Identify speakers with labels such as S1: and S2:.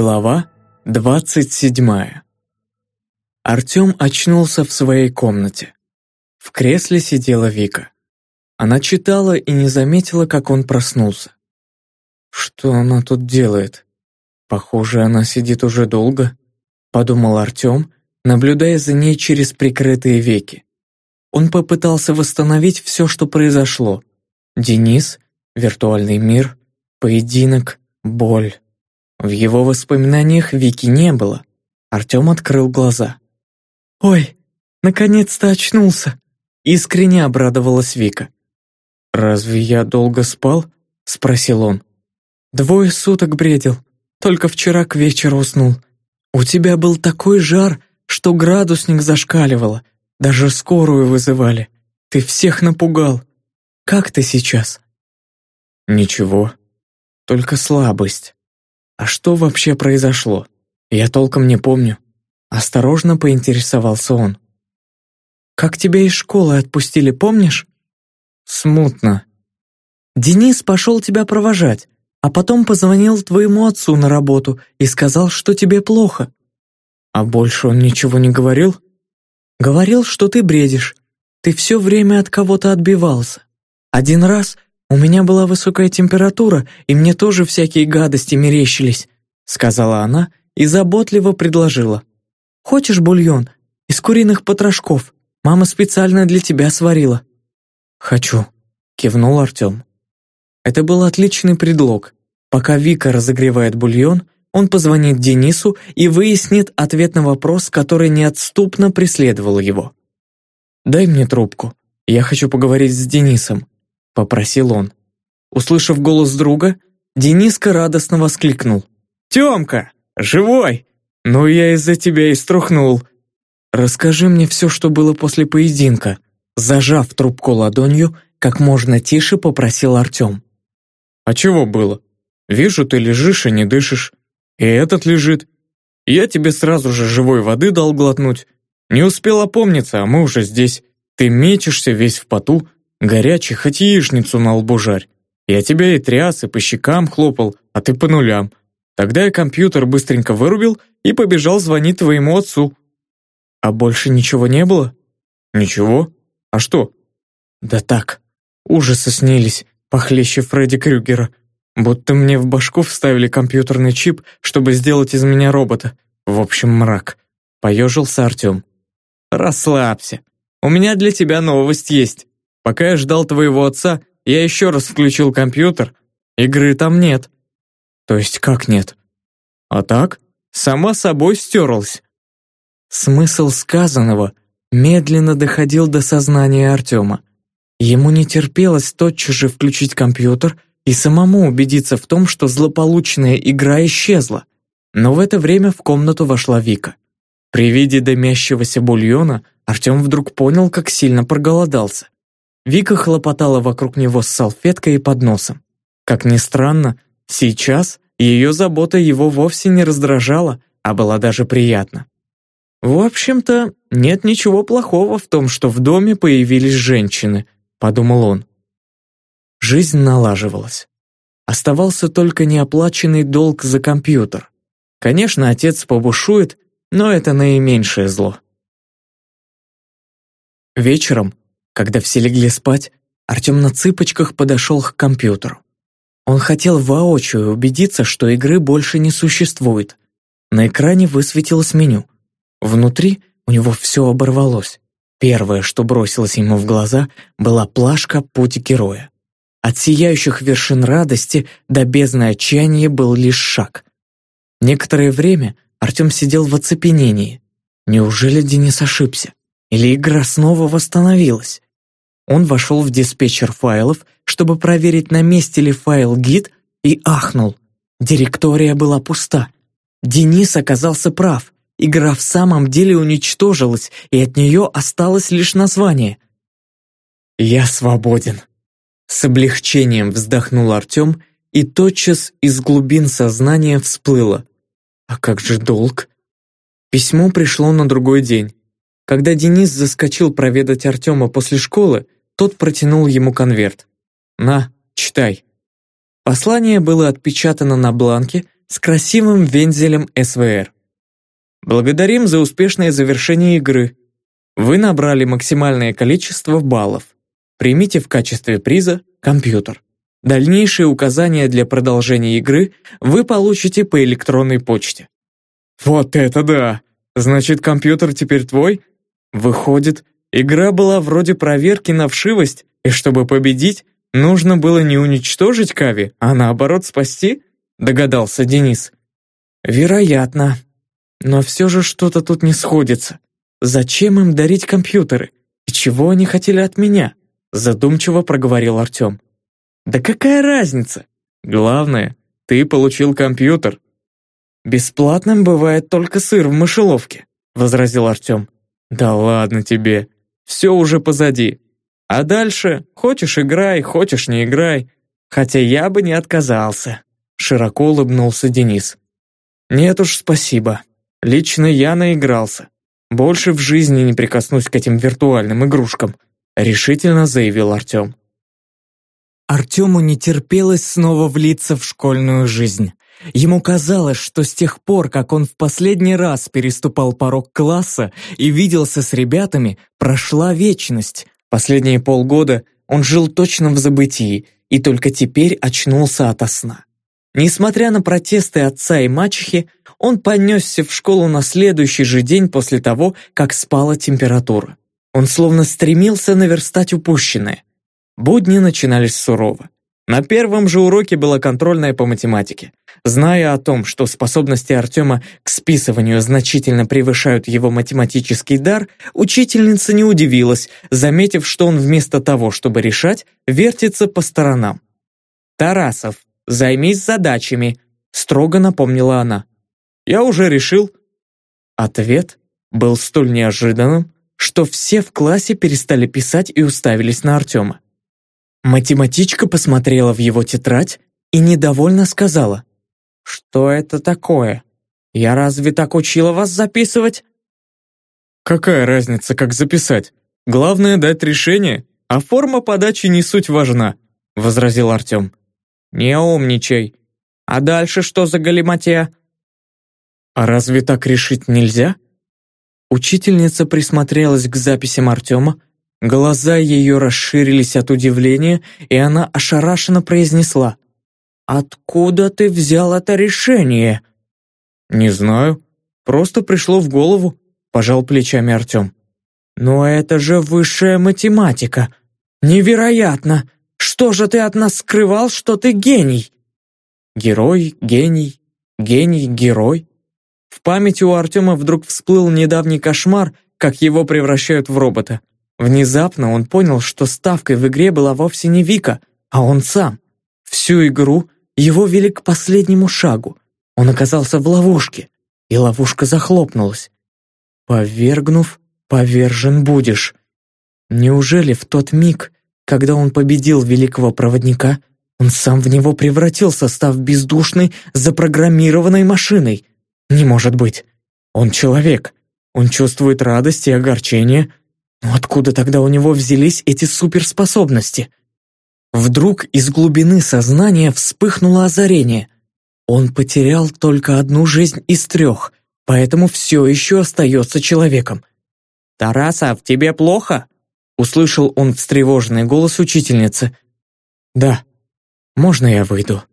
S1: Глава двадцать седьмая. Артем очнулся в своей комнате. В кресле сидела Вика. Она читала и не заметила, как он проснулся. «Что она тут делает? Похоже, она сидит уже долго», — подумал Артем, наблюдая за ней через прикрытые веки. Он попытался восстановить все, что произошло. Денис, виртуальный мир, поединок, боль. В его воспоминаниях Вики не было. Артем открыл глаза. «Ой, наконец-то очнулся!» Искренне обрадовалась Вика. «Разве я долго спал?» — спросил он. «Двое суток бредил. Только вчера к вечеру уснул. У тебя был такой жар, что градусник зашкаливало. Даже скорую вызывали. Ты всех напугал. Как ты сейчас?» «Ничего. Только слабость. А что вообще произошло? Я толком не помню». Осторожно поинтересовался он. «Как тебя из школы отпустили, помнишь?» «Смутно». «Денис пошел тебя провожать, а потом позвонил твоему отцу на работу и сказал, что тебе плохо». «А больше он ничего не говорил?» «Говорил, что ты бредишь. Ты все время от кого-то отбивался. Один раз у меня была высокая температура, и мне тоже всякие гадости мерещились», сказала она и заботливо предложила. «Хочешь бульон? Из куриных потрошков. Мама специально для тебя сварила». «Хочу», — кивнул Артем. Это был отличный предлог. Пока Вика разогревает бульон, он позвонит Денису и выяснит ответ на вопрос, который неотступно преследовал его. «Дай мне трубку. Я хочу поговорить с Денисом», — попросил он. Услышав голос друга, Дениска радостно воскликнул. «Тёмка, живой! Ну я из-за тебя и струхнул!» «Расскажи мне все, что было после поединка», зажав трубку ладонью, как можно тише попросил Артем. «А чего было? Вижу, ты лежишь и не дышишь. И этот лежит. Я тебе сразу же живой воды дал глотнуть. Не успел опомниться, а мы уже здесь. Ты мечешься весь в поту, горячий, хоть яичницу на лбу жарь. Я тебя и тряс, и по щекам хлопал, а ты по нулям. Тогда я компьютер быстренько вырубил и побежал звонить твоему отцу. А больше ничего не было? Ничего. А что? Да так, ужасы снились, похлеще Фредди Крюгера. Будто мне в башку вставили компьютерный чип, чтобы сделать из меня робота. В общем, мрак. Поежился Артем. Расслабься. У меня для тебя новость есть. Пока я ждал твоего отца, я еще раз включил компьютер. Игры там нет. То есть как нет? А так, сама собой стерлась. Смысл сказанного медленно доходил до сознания Артема. Ему не терпелось тотчас же включить компьютер и самому убедиться в том, что злополучная игра исчезла. Но в это время в комнату вошла Вика. При виде дымящегося бульона Артем вдруг понял, как сильно проголодался. Вика хлопотала вокруг него с салфеткой и подносом. Как ни странно, сейчас ее забота его вовсе не раздражала, а была даже приятна. В общем-то, нет ничего плохого в том, что в доме появились женщины, подумал он. Жизнь налаживалась. Оставался только неоплаченный долг за компьютер. Конечно, отец побушует, но это наименьшее зло. Вечером, когда все легли спать, Артем на цыпочках подошел к компьютеру. Он хотел воочию убедиться, что игры больше не существует. На экране высветилось меню — Внутри у него все оборвалось. Первое, что бросилось ему в глаза, была плашка «Путь героя». От сияющих вершин радости до бездны отчаяния был лишь шаг. Некоторое время Артем сидел в оцепенении. Неужели Денис ошибся? Или игра снова восстановилась? Он вошел в диспетчер файлов, чтобы проверить, на месте ли файл гид, и ахнул. Директория была пуста. Денис оказался прав. Игра в самом деле уничтожилась, и от нее осталось лишь название. «Я свободен», — с облегчением вздохнул Артем, и тотчас из глубин сознания всплыло. «А как же долг?» Письмо пришло на другой день. Когда Денис заскочил проведать Артема после школы, тот протянул ему конверт. «На, читай». Послание было отпечатано на бланке, с красивым вензелем СВР. Благодарим за успешное завершение игры. Вы набрали максимальное количество баллов. Примите в качестве приза компьютер. Дальнейшие указания для продолжения игры вы получите по электронной почте. Вот это да! Значит, компьютер теперь твой? Выходит, игра была вроде проверки на вшивость, и чтобы победить, нужно было не уничтожить Кави, а наоборот спасти? Догадался Денис. Вероятно. Но все же что-то тут не сходится. Зачем им дарить компьютеры? И чего они хотели от меня? Задумчиво проговорил Артем. Да какая разница? Главное, ты получил компьютер. Бесплатным бывает только сыр в мышеловке, возразил Артем. Да ладно тебе, все уже позади. А дальше, хочешь играй, хочешь не играй. Хотя я бы не отказался. Широко улыбнулся Денис. Нет уж, спасибо. Лично я наигрался. Больше в жизни не прикоснусь к этим виртуальным игрушкам, решительно заявил Артем. Артему не терпелось снова влиться в школьную жизнь. Ему казалось, что с тех пор, как он в последний раз переступал порог класса и виделся с ребятами, прошла вечность. Последние полгода он жил точно в забытии и только теперь очнулся ото сна. Несмотря на протесты отца и мачехи, он понесся в школу на следующий же день после того, как спала температура. Он словно стремился наверстать упущенное. Будни начинались сурово. На первом же уроке была контрольная по математике. Зная о том, что способности Артема к списыванию значительно превышают его математический дар, учительница не удивилась, заметив, что он вместо того, чтобы решать, вертится по сторонам. «Тарасов, займись задачами», — строго напомнила она. «Я уже решил». Ответ был столь неожиданным, что все в классе перестали писать и уставились на Артема. Математичка посмотрела в его тетрадь и недовольно сказала. «Что это такое? Я разве так учила вас записывать?» «Какая разница, как записать? Главное — дать решение, а форма подачи не суть важна», — возразил Артем. «Не умничай. А дальше что за галиматья?» «А разве так решить нельзя?» Учительница присмотрелась к записям Артема, Глаза ее расширились от удивления, и она ошарашенно произнесла. «Откуда ты взял это решение?» «Не знаю. Просто пришло в голову», — пожал плечами Артем. «Но это же высшая математика. Невероятно! Что же ты от нас скрывал, что ты гений?» «Герой, гений, гений, герой». В памяти у Артема вдруг всплыл недавний кошмар, как его превращают в робота. Внезапно он понял, что ставкой в игре была вовсе не Вика, а он сам. Всю игру его вели к последнему шагу. Он оказался в ловушке, и ловушка захлопнулась. «Повергнув, повержен будешь». Неужели в тот миг, когда он победил великого проводника, он сам в него превратился, став бездушной, запрограммированной машиной? Не может быть. Он человек. Он чувствует радость и огорчение, но откуда тогда у него взялись эти суперспособности? Вдруг из глубины сознания вспыхнуло озарение. Он потерял только одну жизнь из трех, поэтому все еще остается человеком. «Тарасов, тебе плохо?» Услышал он встревоженный голос учительницы. «Да, можно я выйду?»